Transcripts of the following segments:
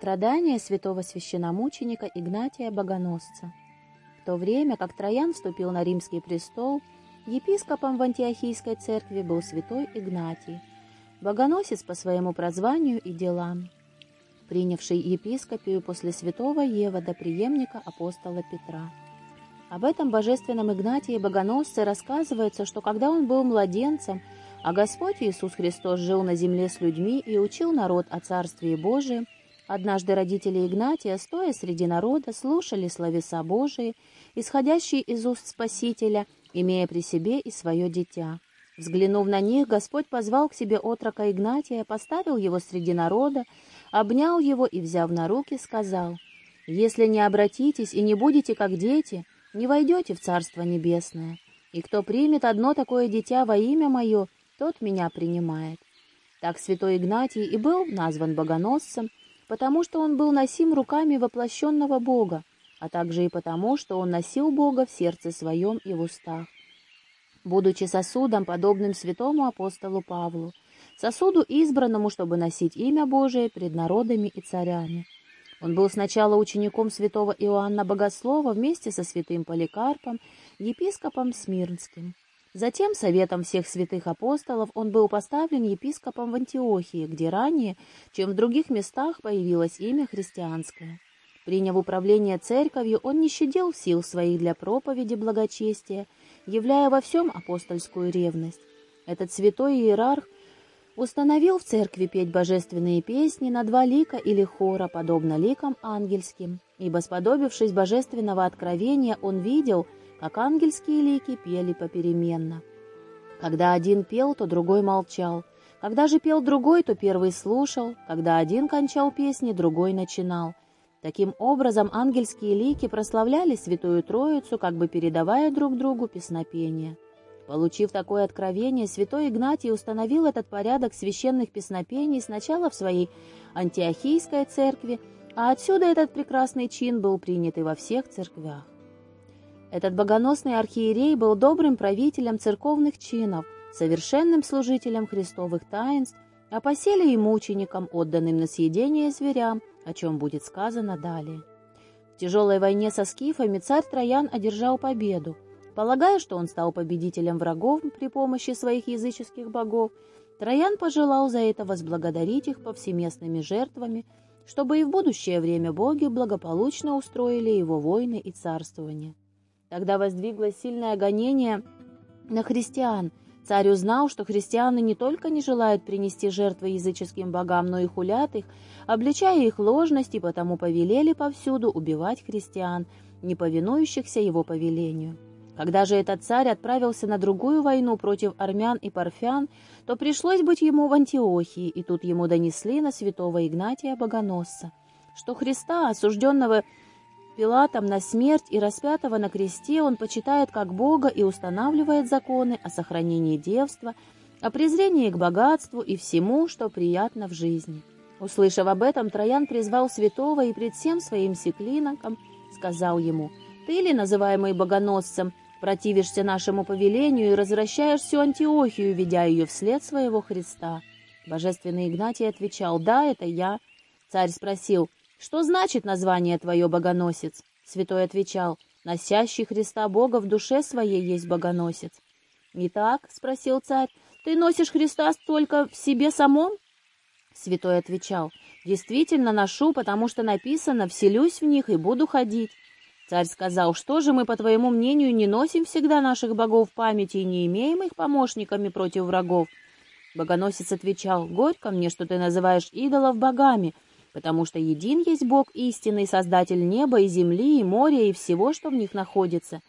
Страдания святого священномученика Игнатия Богоносца. В то время, как Троян вступил на римский престол, епископом в Антиохийской церкви был святой Игнатий, богоносец по своему прозванию и делам, принявший епископию после святого Евода, преемника апостола Петра. Об этом божественном Игнатии Богоносце рассказывается, что когда он был младенцем, а Господь Иисус Христос жил на земле с людьми и учил народ о Царстве Божием, Однажды родители Игнатия, стоя среди народа, слушали словеса Божии, исходящие из уст Спасителя, имея при себе и свое дитя. Взглянув на них, Господь позвал к себе отрока Игнатия, поставил его среди народа, обнял его и, взяв на руки, сказал, «Если не обратитесь и не будете как дети, не войдете в Царство Небесное, и кто примет одно такое дитя во имя Мое, тот меня принимает». Так святой Игнатий и был назван богоносцем, потому что он был носим руками воплощенного Бога, а также и потому, что он носил Бога в сердце своем и в устах. Будучи сосудом, подобным святому апостолу Павлу, сосуду избранному, чтобы носить имя Божие пред народами и царями. Он был сначала учеником святого Иоанна Богослова вместе со святым Поликарпом, епископом Смирнским. Затем советом всех святых апостолов он был поставлен епископом в Антиохии, где ранее, чем в других местах, появилось имя христианское. Приняв управление церковью, он не щадил сил своих для проповеди благочестия, являя во всем апостольскую ревность. Этот святой иерарх установил в церкви петь божественные песни на два лика или хора, подобно ликам ангельским, ибо, сподобившись божественного откровения, он видел – как ангельские лики пели попеременно. Когда один пел, то другой молчал. Когда же пел другой, то первый слушал. Когда один кончал песни, другой начинал. Таким образом, ангельские лики прославляли Святую Троицу, как бы передавая друг другу песнопение. Получив такое откровение, святой Игнатий установил этот порядок священных песнопений сначала в своей антиохийской церкви, а отсюда этот прекрасный чин был принят и во всех церквях. Этот богоносный архиерей был добрым правителем церковных чинов, совершенным служителем христовых таинств, а поселе и мучеником, отданным на съедение зверям, о чем будет сказано далее. В тяжелой войне со скифами царь Троян одержал победу. Полагая, что он стал победителем врагов при помощи своих языческих богов, Троян пожелал за это возблагодарить их повсеместными жертвами, чтобы и в будущее время боги благополучно устроили его войны и царствование. Тогда воздвиглось сильное гонение на христиан. Царь узнал, что христиане не только не желают принести жертвы языческим богам, но и хулят их, обличая их ложность, и потому повелели повсюду убивать христиан, не повинующихся его повелению. Когда же этот царь отправился на другую войну против армян и парфян, то пришлось быть ему в Антиохии, и тут ему донесли на святого Игнатия Богоносца, что Христа, осужденного Пилатом на смерть и распятого на кресте он почитает как Бога и устанавливает законы о сохранении девства, о презрении к богатству и всему, что приятно в жизни. Услышав об этом, Троян призвал святого и пред всем своим секлиноком сказал ему, «Ты ли, называемый богоносцем, противишься нашему повелению и развращаешь всю Антиохию, ведя ее вслед своего Христа?» Божественный Игнатий отвечал, «Да, это я». Царь спросил, «Что значит название твое, богоносец?» Святой отвечал, «Носящий Христа Бога в душе своей есть богоносец». «Итак», — спросил царь, — «ты носишь Христа только в себе самом?» Святой отвечал, «Действительно ношу, потому что написано, вселюсь в них и буду ходить». Царь сказал, «Что же мы, по твоему мнению, не носим всегда наших богов в памяти и не имеем их помощниками против врагов?» Богоносец отвечал, «Горько мне, что ты называешь идолов богами, потому что един есть Бог истинный, Создатель неба и земли, и моря, и всего, что в них находится.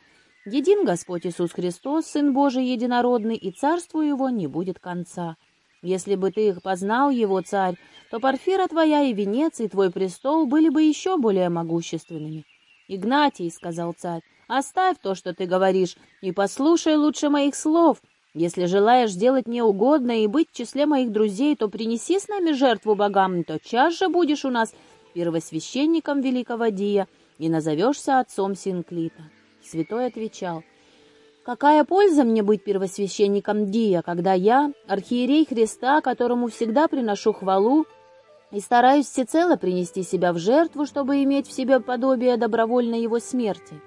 Един Господь Иисус Христос, Сын Божий единородный, и царству Его не будет конца. Если бы ты их познал, Его царь, то Парфира твоя и венец, и твой престол были бы еще более могущественными. «Игнатий», — сказал царь, — «оставь то, что ты говоришь, и послушай лучше моих слов, если желаешь сделать мне угодно и быть в числе моих друзей, то принеси с нами жертву богам, то час же будешь у нас первосвященником великого Дия и назовешься отцом Синклита». Святой отвечал, «Какая польза мне быть первосвященником Дия, когда я, архиерей Христа, которому всегда приношу хвалу, и стараюсь всецело принести себя в жертву, чтобы иметь в себе подобие добровольной его смерти».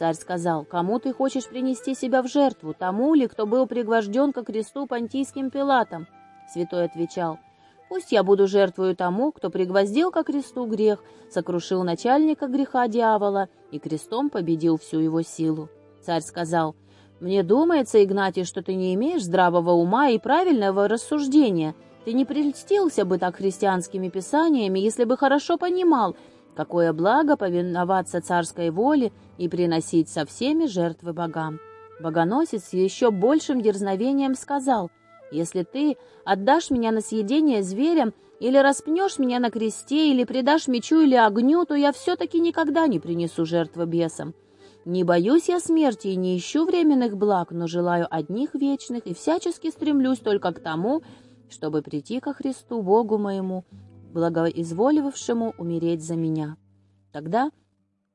Царь сказал, «Кому ты хочешь принести себя в жертву? Тому ли, кто был пригвожден ко кресту понтийским пилатом?» Святой отвечал, «Пусть я буду жертвою тому, кто пригвоздил ко кресту грех, сокрушил начальника греха дьявола и крестом победил всю его силу». Царь сказал, «Мне думается, Игнатий, что ты не имеешь здравого ума и правильного рассуждения. Ты не прельстился бы так христианскими писаниями, если бы хорошо понимал, какое благо повиноваться царской воле и приносить со всеми жертвы богам». Богоносец с еще большим дерзновением сказал, «Если ты отдашь меня на съедение зверям, или распнешь меня на кресте, или предашь мечу или огню, то я все-таки никогда не принесу жертвы бесам. Не боюсь я смерти и не ищу временных благ, но желаю одних вечных и всячески стремлюсь только к тому, чтобы прийти ко Христу, Богу моему, благоизволивавшему умереть за меня». Тогда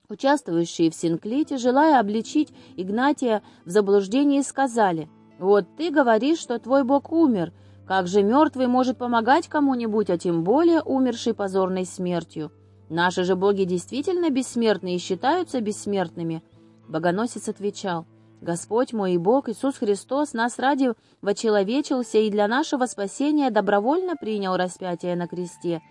участвующие в Синклите, желая обличить Игнатия в заблуждении, сказали, «Вот ты говоришь, что твой Бог умер, как же мертвый может помогать кому-нибудь, а тем более умерший позорной смертью? Наши же боги действительно бессмертны и считаются бессмертными». Богоносец отвечал, «Господь мой и Бог Иисус Христос нас ради вочеловечился и для нашего спасения добровольно принял распятие на кресте.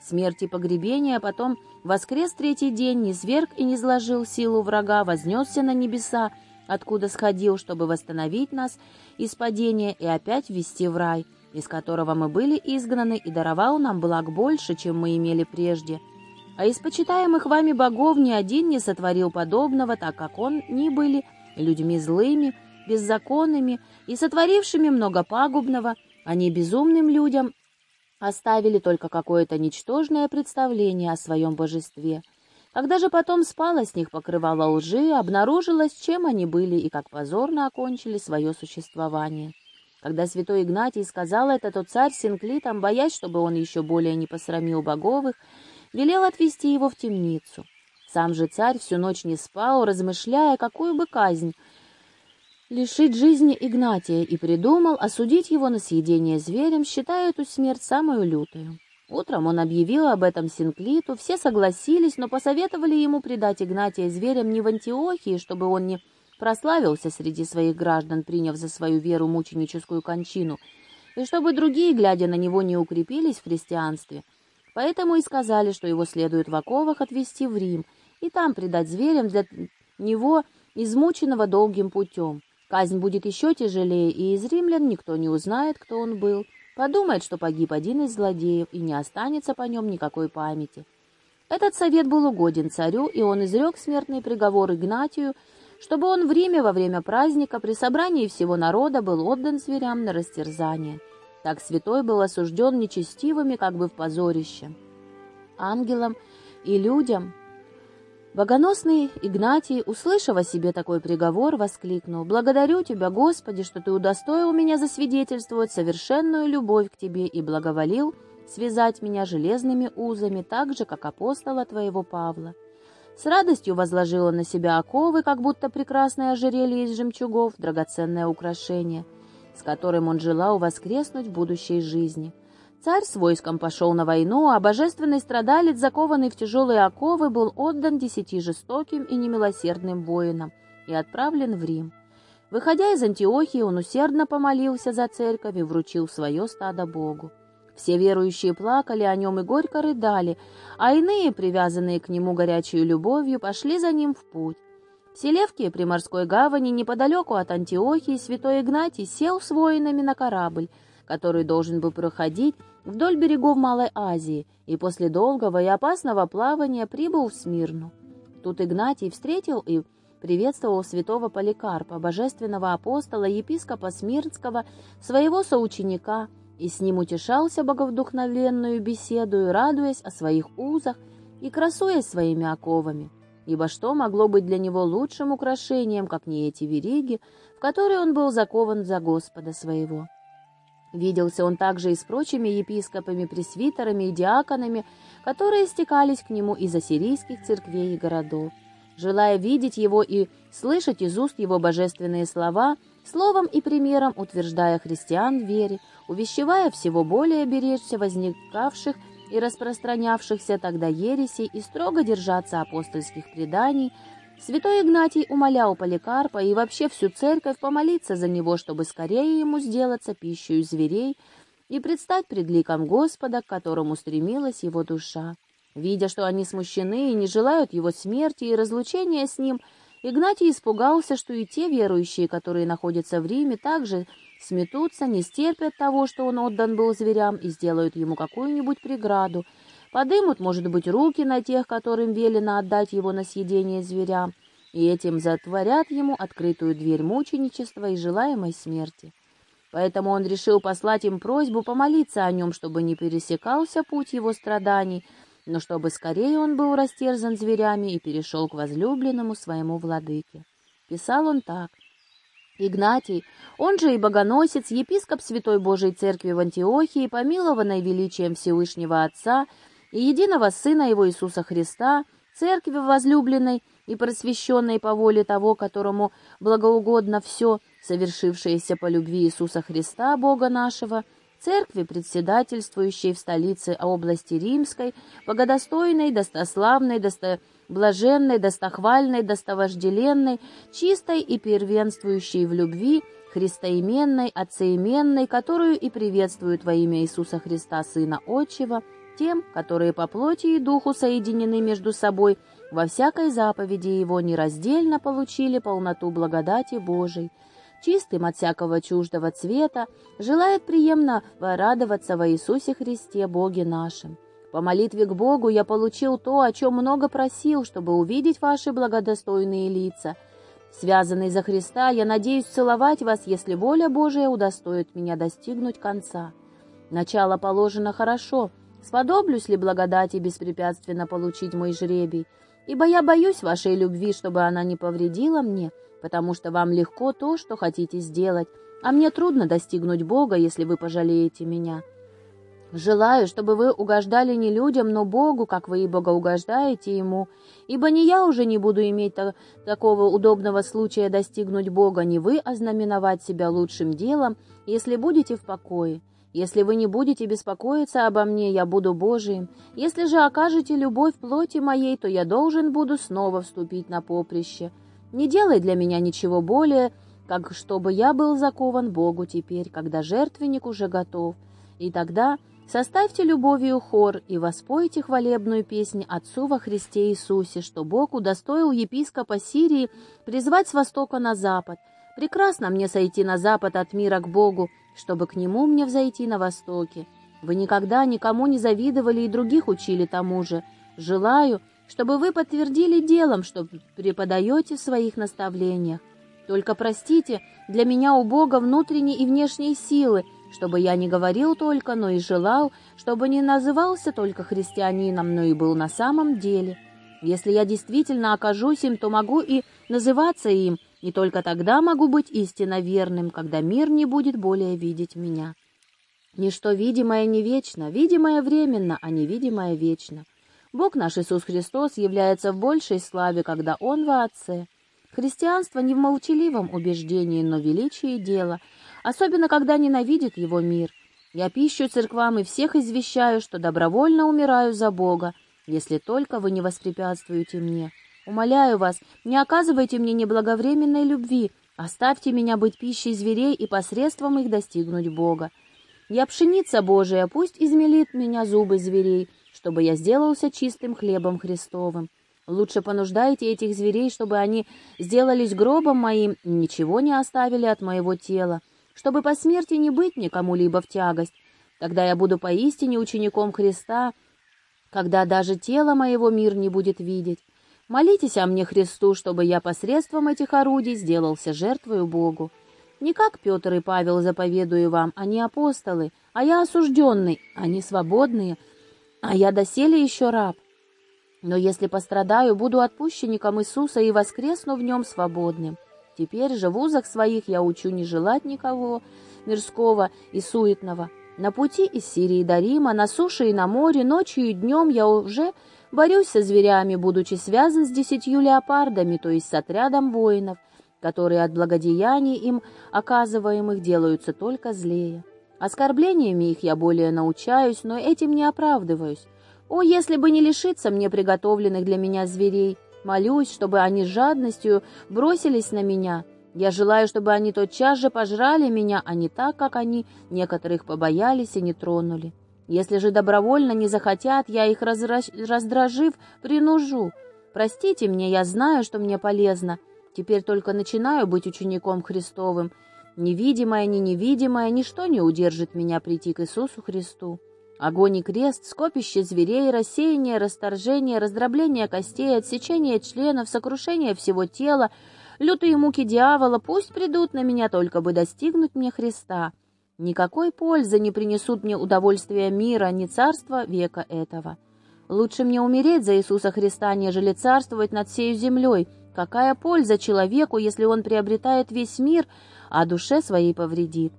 Смерть и погребение, а потом воскрес третий день, не зверг и не сложил силу врага, вознесся на небеса, откуда сходил, чтобы восстановить нас из падения и опять ввести в рай, из которого мы были изгнаны, и даровал нам благ больше, чем мы имели прежде» а из почитаемых вами богов ни один не сотворил подобного, так как он ни были людьми злыми, беззаконными и сотворившими много пагубного, они безумным людям оставили только какое-то ничтожное представление о своем божестве. Когда же потом спало с них покрывало лжи, обнаружилось, чем они были и как позорно окончили свое существование. Когда святой Игнатий сказал это, то царь Синклитом, боясь, чтобы он еще более не посрамил боговых, велел отвести его в темницу. Сам же царь всю ночь не спал, размышляя, какую бы казнь лишить жизни Игнатия, и придумал осудить его на съедение зверем, считая эту смерть самую лютую. Утром он объявил об этом Синклиту, все согласились, но посоветовали ему предать Игнатия зверям не в Антиохии, чтобы он не прославился среди своих граждан, приняв за свою веру мученическую кончину, и чтобы другие, глядя на него, не укрепились в христианстве — Поэтому и сказали, что его следует в оковах отвезти в Рим и там предать зверям для него, измученного долгим путем. Казнь будет еще тяжелее, и из римлян никто не узнает, кто он был. Подумает, что погиб один из злодеев, и не останется по нем никакой памяти. Этот совет был угоден царю, и он изрек смертный приговор Игнатию, чтобы он в Риме во время праздника при собрании всего народа был отдан зверям на растерзание. Так святой был осужден нечестивыми, как бы в позорище. Ангелам и людям. Богоносный Игнатий, услышав о себе такой приговор, воскликнул, «Благодарю Тебя, Господи, что Ты удостоил меня засвидетельствовать совершенную любовь к Тебе и благоволил связать меня железными узами, так же, как апостола Твоего Павла». С радостью возложила на себя оковы, как будто прекрасное ожерелье из жемчугов, драгоценное украшение — с которым он желал воскреснуть в будущей жизни. Царь с войском пошел на войну, а божественный страдалец, закованный в тяжелые оковы, был отдан десяти жестоким и немилосердным воинам и отправлен в Рим. Выходя из Антиохии, он усердно помолился за церковь и вручил свое стадо Богу. Все верующие плакали о нем и горько рыдали, а иные, привязанные к нему горячей любовью, пошли за ним в путь. В Селевке при морской гавани неподалеку от Антиохии святой Игнатий сел с воинами на корабль, который должен был проходить вдоль берегов Малой Азии, и после долгого и опасного плавания прибыл в Смирну. Тут Игнатий встретил и приветствовал святого Поликарпа, божественного апостола, епископа Смирнского, своего соученика, и с ним утешался боговдухновенную беседу, радуясь о своих узах и красуясь своими оковами ибо что могло быть для него лучшим украшением, как не эти вериги, в которые он был закован за Господа своего. Виделся он также и с прочими епископами, пресвитерами и диаконами, которые стекались к нему из ассирийских церквей и городов. Желая видеть его и слышать из уст его божественные слова, словом и примером утверждая христиан в вере, увещевая всего более беречься возникавших и распространявшихся тогда ересей и строго держаться апостольских преданий, святой Игнатий умолял Поликарпа и вообще всю церковь помолиться за него, чтобы скорее ему сделаться пищей зверей и предстать пред ликом Господа, к которому стремилась его душа. Видя, что они смущены и не желают его смерти и разлучения с ним, Игнатий испугался, что и те верующие, которые находятся в Риме, также сметутся, не стерпят того, что он отдан был зверям, и сделают ему какую-нибудь преграду. Подымут, может быть, руки на тех, которым велено отдать его на съедение зверям, и этим затворят ему открытую дверь мученичества и желаемой смерти. Поэтому он решил послать им просьбу помолиться о нем, чтобы не пересекался путь его страданий, но чтобы скорее он был растерзан зверями и перешел к возлюбленному своему владыке. Писал он так. Игнатий, он же и богоносец, епископ Святой Божией Церкви в Антиохии, помилованной величием Всевышнего Отца и единого Сына Его Иисуса Христа, Церкви возлюбленной и просвещенной по воле того, которому благоугодно все, совершившееся по любви Иисуса Христа, Бога нашего, церкви, председательствующей в столице области Римской, богодостойной, достославной, достоблаженной, достохвальной, достовожделенной, чистой и первенствующей в любви, христоименной, отцеименной, которую и приветствуют во имя Иисуса Христа, Сына Отчего, тем, которые по плоти и духу соединены между собой, во всякой заповеди Его нераздельно получили полноту благодати Божией, чистым от всякого чуждого цвета, желает приемно радоваться во Иисусе Христе, Боге нашим. По молитве к Богу я получил то, о чем много просил, чтобы увидеть ваши благодостойные лица. Связанный за Христа, я надеюсь целовать вас, если воля Божия удостоит меня достигнуть конца. Начало положено хорошо. Сподоблюсь ли благодати беспрепятственно получить мой жребий? Ибо я боюсь вашей любви, чтобы она не повредила мне, — потому что вам легко то, что хотите сделать, а мне трудно достигнуть Бога, если вы пожалеете меня. Желаю, чтобы вы угождали не людям, но Богу, как вы и богоугождаете Ему, ибо не я уже не буду иметь та такого удобного случая достигнуть Бога, не вы ознаменовать себя лучшим делом, если будете в покое. Если вы не будете беспокоиться обо мне, я буду Божиим. Если же окажете любовь плоти моей, то я должен буду снова вступить на поприще. Не делай для меня ничего более, как чтобы я был закован Богу теперь, когда жертвенник уже готов. И тогда составьте любовью хор и воспойте хвалебную песнь Отцу во Христе Иисусе, что Бог удостоил епископа Сирии призвать с востока на запад. Прекрасно мне сойти на запад от мира к Богу, чтобы к Нему мне взойти на востоке. Вы никогда никому не завидовали и других учили тому же. Желаю, чтобы вы подтвердили делом, что преподаете в своих наставлениях. Только простите для меня у Бога внутренней и внешней силы, чтобы я не говорил только, но и желал, чтобы не назывался только христианином, но и был на самом деле. Если я действительно окажусь им, то могу и называться им, и только тогда могу быть истинно верным, когда мир не будет более видеть меня. Ничто видимое не вечно, видимое временно, а невидимое вечно. Бог наш Иисус Христос является в большей славе, когда Он во Отце. Христианство не в молчаливом убеждении, но в величии дела, особенно когда ненавидит его мир. Я пищу церквам и всех извещаю, что добровольно умираю за Бога, если только вы не воспрепятствуете мне. Умоляю вас, не оказывайте мне неблаговременной любви, оставьте меня быть пищей зверей и посредством их достигнуть Бога. Я пшеница Божия, пусть измелит меня зубы зверей, чтобы я сделался чистым хлебом Христовым. Лучше понуждайте этих зверей, чтобы они сделались гробом моим ничего не оставили от моего тела, чтобы по смерти не быть никому-либо в тягость. Тогда я буду поистине учеником Христа, когда даже тело моего мир не будет видеть. Молитесь о мне Христу, чтобы я посредством этих орудий сделался жертвою Богу. Не как Петр и Павел заповедую вам, они апостолы, а я осужденный, они свободные, а я доселе еще раб. Но если пострадаю, буду отпущенником Иисуса и воскресну в нем свободным. Теперь же в узах своих я учу не желать никого мирского и суетного. На пути из Сирии до Рима, на суше и на море, ночью и днем я уже борюсь со зверями, будучи связан с десятью леопардами, то есть с отрядом воинов, которые от благодеяний им оказываемых делаются только злее. Оскорблениями их я более научаюсь, но этим не оправдываюсь. О, если бы не лишиться мне приготовленных для меня зверей! Молюсь, чтобы они с жадностью бросились на меня. Я желаю, чтобы они тотчас же пожрали меня, а не так, как они некоторых побоялись и не тронули. Если же добровольно не захотят, я их, раздражив, принужу. Простите мне, я знаю, что мне полезно. Теперь только начинаю быть учеником Христовым. Невидимое, ни невидимое, ничто не удержит меня прийти к Иисусу Христу. Огонь и крест, скопище зверей, рассеяние, расторжение, раздробление костей, отсечение членов, сокрушение всего тела, лютые муки дьявола, пусть придут на меня, только бы достигнуть мне Христа. Никакой пользы не принесут мне удовольствия мира, ни царства века этого. Лучше мне умереть за Иисуса Христа, нежели царствовать над всей землей. Какая польза человеку, если он приобретает весь мир, а душе своей повредит?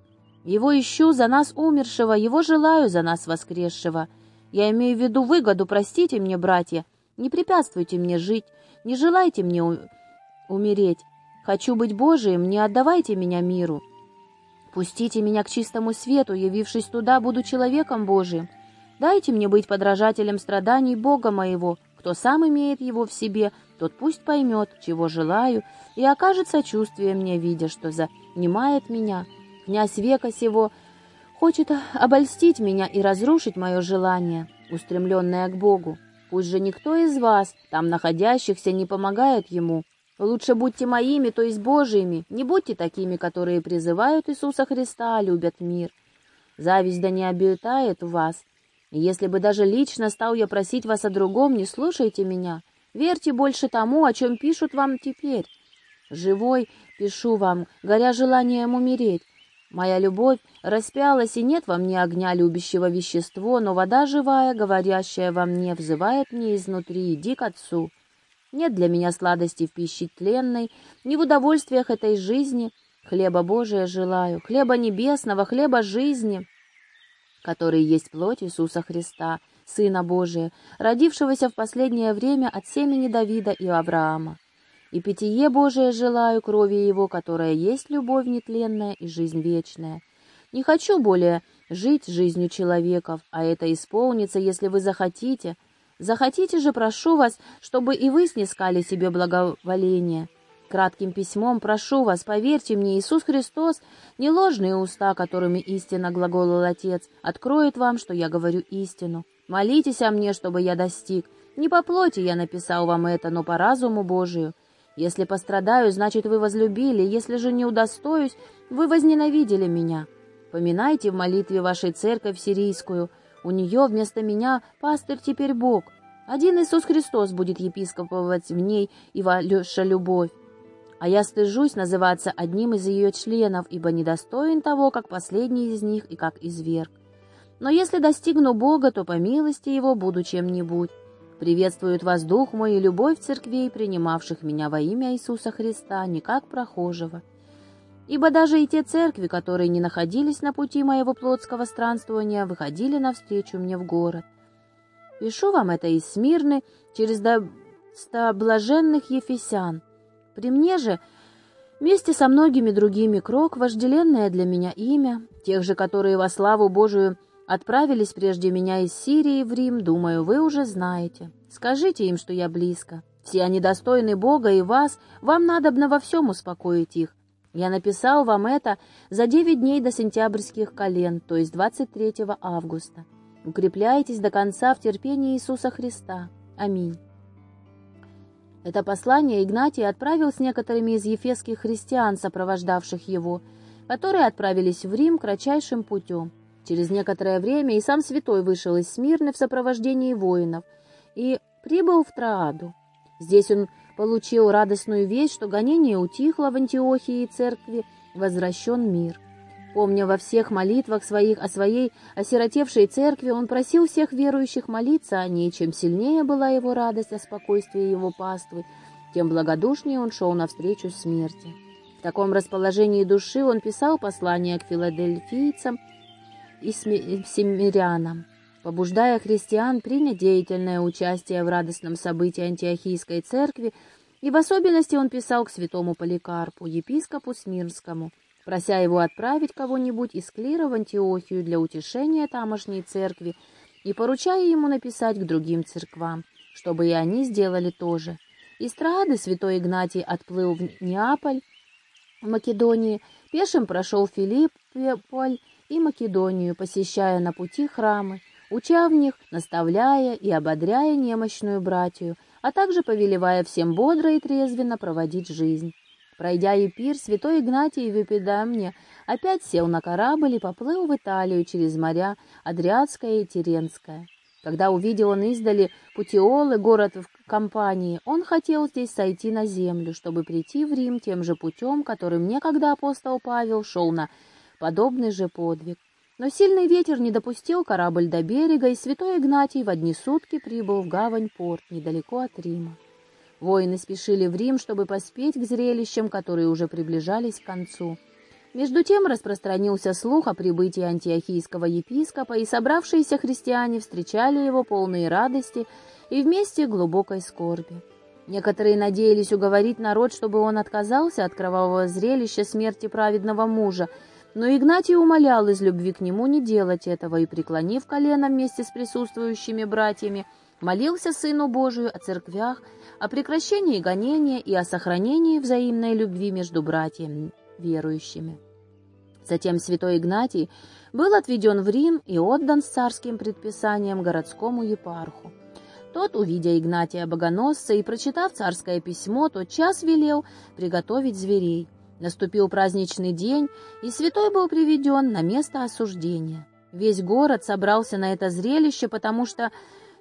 Его ищу за нас умершего, его желаю за нас воскресшего. Я имею в виду выгоду, простите мне, братья. Не препятствуйте мне жить, не желайте мне умереть. Хочу быть Божиим, не отдавайте меня миру. Пустите меня к чистому свету, явившись туда, буду человеком Божиим. Дайте мне быть подражателем страданий Бога моего. Кто сам имеет его в себе, тот пусть поймет, чего желаю, и окажет сочувствие мне, видя, что занимает меня» князь века сего, хочет обольстить меня и разрушить мое желание, устремленное к Богу. Пусть же никто из вас, там находящихся, не помогает ему. Лучше будьте моими, то есть Божиими, не будьте такими, которые призывают Иисуса Христа, а любят мир. Зависть да не обитает в вас. Если бы даже лично стал я просить вас о другом, не слушайте меня. Верьте больше тому, о чем пишут вам теперь. Живой пишу вам, горя желанием умереть, Моя любовь распялась, и нет во мне огня, любящего вещество, но вода живая, говорящая во мне, взывает мне изнутри, иди к Отцу. Нет для меня сладости в пище тленной, ни в удовольствиях этой жизни. Хлеба Божия желаю, хлеба небесного, хлеба жизни, который есть плоть Иисуса Христа, Сына Божия, родившегося в последнее время от семени Давида и Авраама и питье Божие желаю крови Его, которая есть любовь нетленная и жизнь вечная. Не хочу более жить жизнью человеков, а это исполнится, если вы захотите. Захотите же, прошу вас, чтобы и вы снискали себе благоволение. Кратким письмом прошу вас, поверьте мне, Иисус Христос, не ложные уста, которыми истинно глаголал Отец, откроет вам, что я говорю истину. Молитесь о мне, чтобы я достиг. Не по плоти я написал вам это, но по разуму Божию. Если пострадаю, значит, вы возлюбили, если же не удостоюсь, вы возненавидели меня. Поминайте в молитве вашей церковь сирийскую. У нее вместо меня пастырь теперь Бог. Один Иисус Христос будет епископовать в ней и ваша любовь. А я стыжусь называться одним из ее членов, ибо недостоин того, как последний из них и как изверг. Но если достигну Бога, то по милости Его буду чем-нибудь. Приветствует вас Дух мой и любовь церквей, принимавших меня во имя Иисуса Христа, не как прохожего. Ибо даже и те церкви, которые не находились на пути моего плотского странствования, выходили навстречу мне в город. Пишу вам это из Смирны через ста блаженных ефесян. При мне же, вместе со многими другими крок, вожделенное для меня имя, тех же, которые во славу Божию Отправились прежде меня из Сирии в Рим, думаю, вы уже знаете. Скажите им, что я близко. Все они достойны Бога и вас, вам надобно во всем успокоить их. Я написал вам это за девять дней до сентябрьских колен, то есть 23 августа. Укрепляйтесь до конца в терпении Иисуса Христа. Аминь. Это послание Игнатий отправил с некоторыми из ефесских христиан, сопровождавших его, которые отправились в Рим кратчайшим путем. Через некоторое время и сам святой вышел из Смирны в сопровождении воинов и прибыл в Трааду. Здесь он получил радостную весть, что гонение утихло в Антиохии и церкви, возвращен мир. Помня во всех молитвах своих о своей осиротевшей церкви, он просил всех верующих молиться о ней. Чем сильнее была его радость о спокойствии его паствы, тем благодушнее он шел навстречу смерти. В таком расположении души он писал послание к филадельфийцам, и семирянам, побуждая христиан принять деятельное участие в радостном событии Антиохийской церкви, и в особенности он писал к святому Поликарпу, епископу Смирнскому, прося его отправить кого-нибудь из клира в Антиохию для утешения тамошней церкви и поручая ему написать к другим церквам, чтобы и они сделали то же. Из Троады святой Игнатий отплыл в Неаполь, в Македонии, пешим прошел Филипполь и Македонию, посещая на пути храмы, уча в них, наставляя и ободряя немощную братью, а также повелевая всем бодро и трезвенно проводить жизнь. Пройдя Епир, святой Игнатий в Эпидамне опять сел на корабль и поплыл в Италию через моря Адриатское и Теренское. Когда увидел он издали Путиолы, город в компании, он хотел здесь сойти на землю, чтобы прийти в Рим тем же путем, которым некогда апостол Павел шел на подобный же подвиг. Но сильный ветер не допустил корабль до берега, и святой Игнатий в одни сутки прибыл в гавань-порт недалеко от Рима. Воины спешили в Рим, чтобы поспеть к зрелищам, которые уже приближались к концу. Между тем распространился слух о прибытии антиохийского епископа, и собравшиеся христиане встречали его полные радости и вместе глубокой скорби. Некоторые надеялись уговорить народ, чтобы он отказался от кровавого зрелища смерти праведного мужа, но Игнатий умолял из любви к нему не делать этого и, преклонив колено вместе с присутствующими братьями, молился Сыну Божию о церквях, о прекращении гонения и о сохранении взаимной любви между братьями верующими. Затем святой Игнатий был отведен в Рим и отдан с царским предписанием городскому епарху. Тот, увидя Игнатия Богоносца и прочитав царское письмо, тот час велел приготовить зверей. Наступил праздничный день, и святой был приведен на место осуждения. Весь город собрался на это зрелище, потому что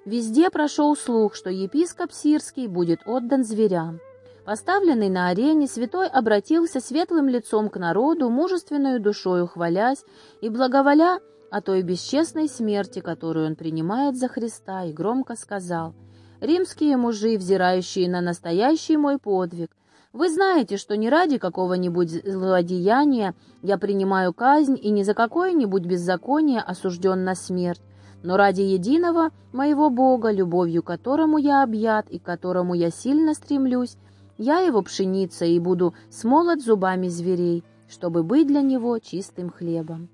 везде прошел слух, что епископ Сирский будет отдан зверям. Поставленный на арене, святой обратился светлым лицом к народу, мужественную душою хвалясь и благоволя о той бесчестной смерти, которую он принимает за Христа, и громко сказал, «Римские мужи, взирающие на настоящий мой подвиг, вы знаете, что не ради какого-нибудь злодеяния я принимаю казнь и не за какое-нибудь беззаконие осужден на смерть, но ради единого моего Бога, любовью которому я объят и которому я сильно стремлюсь, я его пшеница и буду смолот зубами зверей, чтобы быть для него чистым хлебом.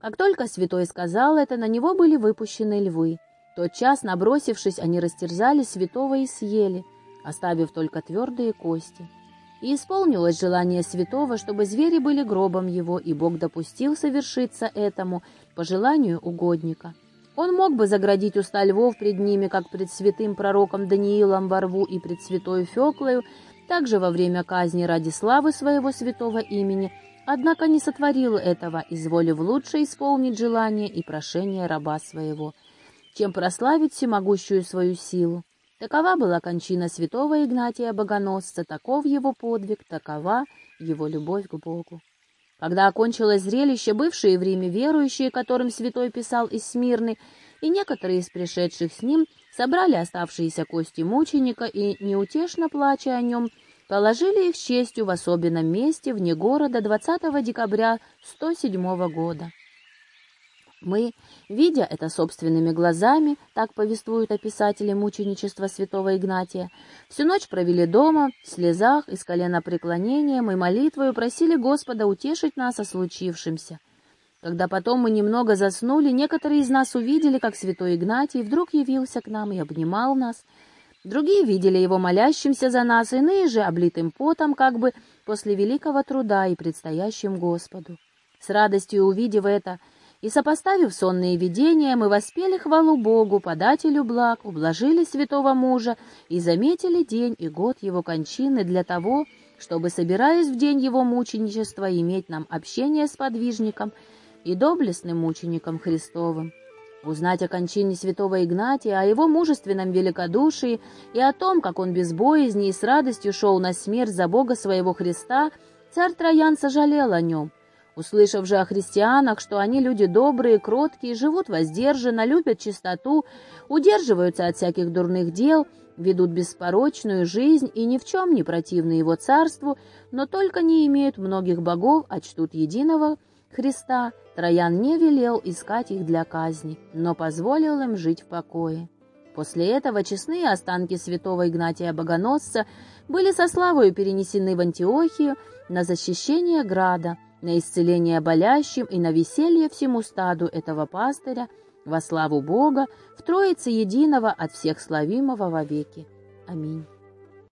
Как только святой сказал это, на него были выпущены львы. Тот час, набросившись, они растерзали святого и съели, оставив только твердые кости. И исполнилось желание святого, чтобы звери были гробом его, и Бог допустил совершиться этому по желанию угодника. Он мог бы заградить уста львов пред ними, как пред святым пророком Даниилом во рву и пред святой Феклою, также во время казни ради славы своего святого имени, однако не сотворил этого, изволив лучше исполнить желание и прошение раба своего, чем прославить всемогущую свою силу. Такова была кончина святого Игнатия Богоносца, таков его подвиг, такова его любовь к Богу. Когда окончилось зрелище, бывшие в Риме верующие, которым святой писал из Смирны, и некоторые из пришедших с ним собрали оставшиеся кости мученика и, неутешно плача о нем, положили их с честью в особенном месте вне города 20 декабря 107 года. Мы, видя это собственными глазами, так повествуют описатели мученичества святого Игнатия, всю ночь провели дома, в слезах и с коленопреклонением и молитвою просили Господа утешить нас о случившемся — когда потом мы немного заснули, некоторые из нас увидели, как святой Игнатий вдруг явился к нам и обнимал нас. Другие видели его молящимся за нас, иные же облитым потом, как бы после великого труда и предстоящим Господу. С радостью увидев это и сопоставив сонные видения, мы воспели хвалу Богу, подателю благ, ублажили святого мужа и заметили день и год его кончины для того, чтобы, собираясь в день его мученичества, иметь нам общение с подвижником — и доблестным мучеником Христовым. Узнать о кончине святого Игнатия, о его мужественном великодушии и о том, как он без боязни и с радостью шел на смерть за Бога своего Христа, царь Троян сожалел о нем. Услышав же о христианах, что они люди добрые, кроткие, живут воздержанно, любят чистоту, удерживаются от всяких дурных дел, ведут беспорочную жизнь и ни в чем не противны его царству, но только не имеют многих богов, а чтут единого Христа, Троян не велел искать их для казни, но позволил им жить в покое. После этого честные останки святого Игнатия Богоносца были со славою перенесены в Антиохию на защищение града, на исцеление болящим и на веселье всему стаду этого пастыря, во славу Бога, в Троице Единого от всех славимого вовеки. Аминь.